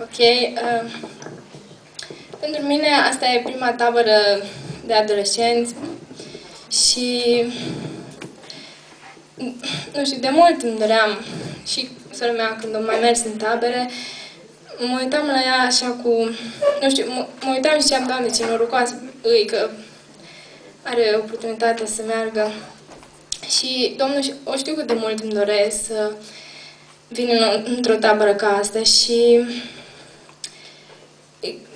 Ok. Uh, pentru mine asta e prima tabără de adolescenți și nu știu, de mult îmi doream și sora mea când am mai mers în tabere, mă uitam la ea așa cu, nu știu, mă, mă uitam și ziceam, Doamne, ce norocoasă îi că are oportunitatea să meargă. Și, Domnul, o știu cât de mult îmi doresc să vin în, într-o tabără ca asta și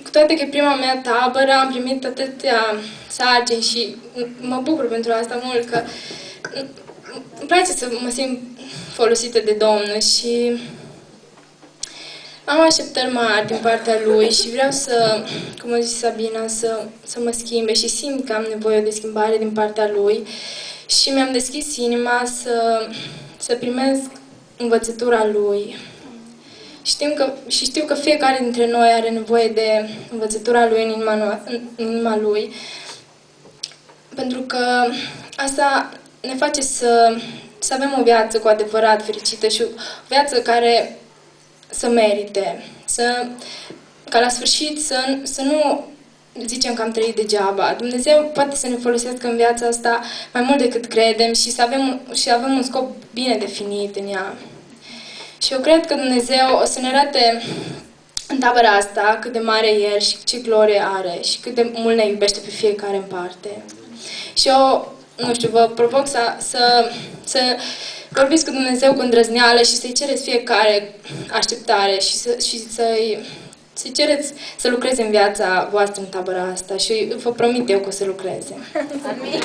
cu toate că e prima mea tabără, am primit atâtea sarcini și mă bucur pentru asta mult, că îmi place să mă simt folosită de Domnul și am așteptări mari din partea Lui și vreau să, cum a zis Sabina, să, să mă schimbe și simt că am nevoie de schimbare din partea Lui și mi-am deschis inima să, să primesc învățătura Lui. Știm că, și știu că fiecare dintre noi are nevoie de învățătura Lui în inima, în inima Lui, pentru că asta ne face să, să avem o viață cu adevărat fericită și o viață care să merite, să, ca la sfârșit să, să nu zicem că am trăit degeaba. Dumnezeu poate să ne folosească în viața asta mai mult decât credem și să avem, și avem un scop bine definit în ea. Și eu cred că Dumnezeu o să ne arate în tabăra asta cât de mare e El și ce glorie are și cât de mult ne iubește pe fiecare în parte. Și eu, nu știu, vă provoc să, să, să vorbiți cu Dumnezeu cu îndrăzneală și să-i cereți fiecare așteptare și, să, și să-i să cereți să lucreze în viața voastră în tabăra asta și vă promit eu că o să lucreze. Amin!